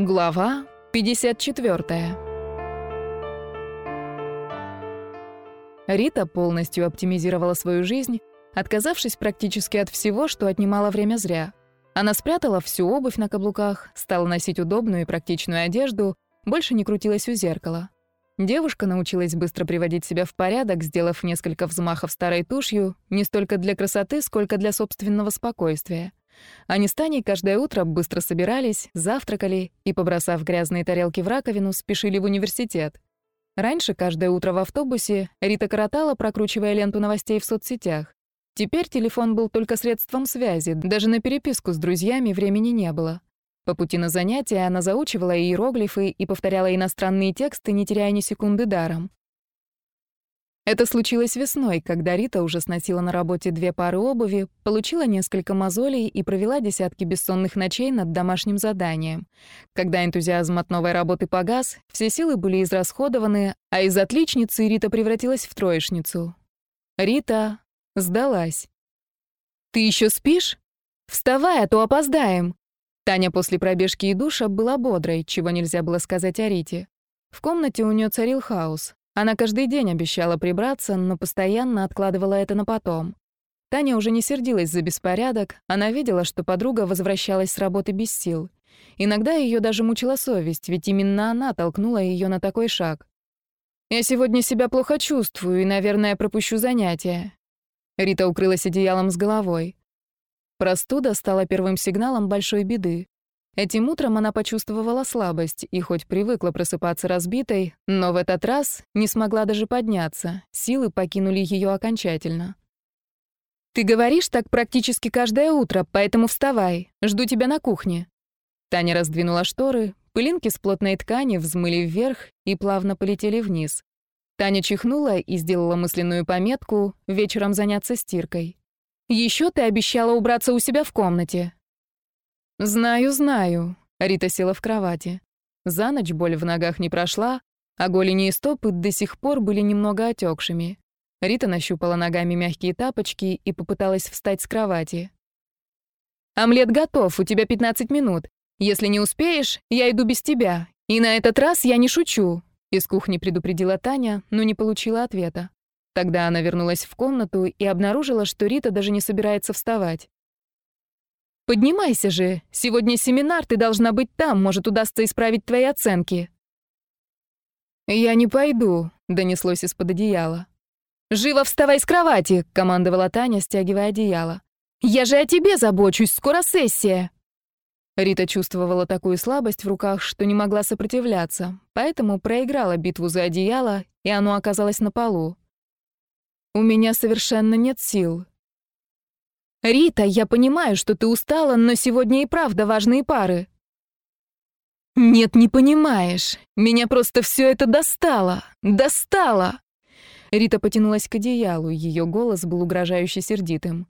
Глава 54. Рита полностью оптимизировала свою жизнь, отказавшись практически от всего, что отнимало время зря. Она спрятала всю обувь на каблуках, стала носить удобную и практичную одежду, больше не крутилась у зеркала. Девушка научилась быстро приводить себя в порядок, сделав несколько взмахов старой тушью, не столько для красоты, сколько для собственного спокойствия. Они с Таней каждое утро быстро собирались, завтракали и, побросав грязные тарелки в раковину, спешили в университет. Раньше каждое утро в автобусе Рита коротала, прокручивая ленту новостей в соцсетях. Теперь телефон был только средством связи, даже на переписку с друзьями времени не было. По пути на занятия она заучивала иероглифы и повторяла иностранные тексты, не теряя ни секунды даром. Это случилось весной, когда Рита уже сносила на работе две пары обуви, получила несколько мозолей и провела десятки бессонных ночей над домашним заданием. Когда энтузиазм от новой работы погас, все силы были израсходованы, а из отличницы Рита превратилась в троечницу. Рита сдалась. «Ты еще спишь? Вставай, а то опоздаем!» Таня после пробежки и душа была бодрой, чего нельзя было сказать о Рите. В комнате у нее царил хаос. Она каждый день обещала прибраться, но постоянно откладывала это на потом. Таня уже не сердилась за беспорядок, она видела, что подруга возвращалась с работы без сил. Иногда ее даже мучила совесть, ведь именно она толкнула ее на такой шаг. «Я сегодня себя плохо чувствую и, наверное, пропущу занятия». Рита укрылась одеялом с головой. Простуда стала первым сигналом большой беды. Этим утром она почувствовала слабость и хоть привыкла просыпаться разбитой, но в этот раз не смогла даже подняться, силы покинули ее окончательно. «Ты говоришь так практически каждое утро, поэтому вставай, жду тебя на кухне». Таня раздвинула шторы, пылинки с плотной ткани взмыли вверх и плавно полетели вниз. Таня чихнула и сделала мысленную пометку «вечером заняться стиркой». Еще ты обещала убраться у себя в комнате. «Знаю, знаю», — Рита села в кровати. За ночь боль в ногах не прошла, а голени и стопы до сих пор были немного отекшими. Рита нащупала ногами мягкие тапочки и попыталась встать с кровати. «Омлет готов, у тебя 15 минут. Если не успеешь, я иду без тебя. И на этот раз я не шучу», — из кухни предупредила Таня, но не получила ответа. Тогда она вернулась в комнату и обнаружила, что Рита даже не собирается вставать. Поднимайся же. Сегодня семинар, ты должна быть там, может, удастся исправить твои оценки. Я не пойду, донеслось из-под одеяла. Живо вставай с кровати, командовала Таня, стягивая одеяло. Я же о тебе забочусь, скоро сессия. Рита чувствовала такую слабость в руках, что не могла сопротивляться, поэтому проиграла битву за одеяло, и оно оказалось на полу. У меня совершенно нет сил, «Рита, я понимаю, что ты устала, но сегодня и правда важные пары». «Нет, не понимаешь. Меня просто все это достало. Достало!» Рита потянулась к одеялу, ее голос был угрожающе сердитым.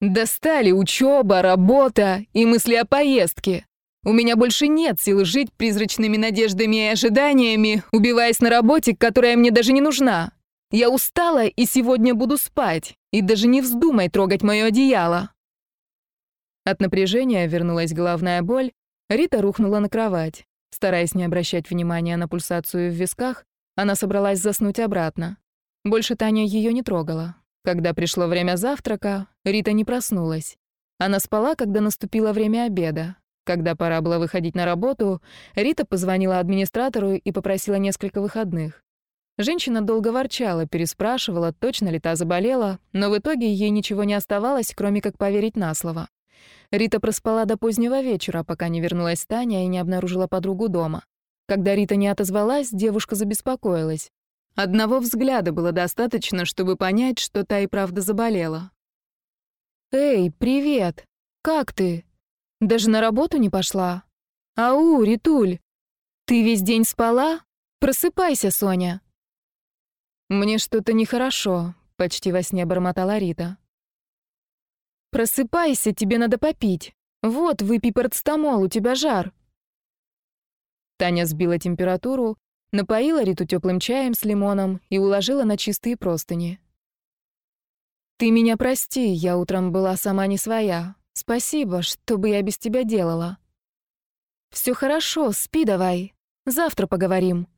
«Достали учеба, работа и мысли о поездке. У меня больше нет сил жить призрачными надеждами и ожиданиями, убиваясь на работе, которая мне даже не нужна. Я устала и сегодня буду спать. И даже не вздумай трогать мое одеяло. От напряжения вернулась головная боль. Рита рухнула на кровать. Стараясь не обращать внимания на пульсацию в висках, она собралась заснуть обратно. Больше Таня ее не трогала. Когда пришло время завтрака, Рита не проснулась. Она спала, когда наступило время обеда. Когда пора было выходить на работу, Рита позвонила администратору и попросила несколько выходных. Женщина долго ворчала, переспрашивала, точно ли та заболела, но в итоге ей ничего не оставалось, кроме как поверить на слово. Рита проспала до позднего вечера, пока не вернулась Таня и не обнаружила подругу дома. Когда Рита не отозвалась, девушка забеспокоилась. Одного взгляда было достаточно, чтобы понять, что та и правда заболела. «Эй, привет! Как ты? Даже на работу не пошла? Ау, Ритуль! Ты весь день спала? Просыпайся, Соня!» «Мне что-то нехорошо», — почти во сне бормотала Рита. «Просыпайся, тебе надо попить. Вот, выпей парацетамол, у тебя жар». Таня сбила температуру, напоила Риту теплым чаем с лимоном и уложила на чистые простыни. «Ты меня прости, я утром была сама не своя. Спасибо, что бы я без тебя делала». Все хорошо, спи давай. Завтра поговорим».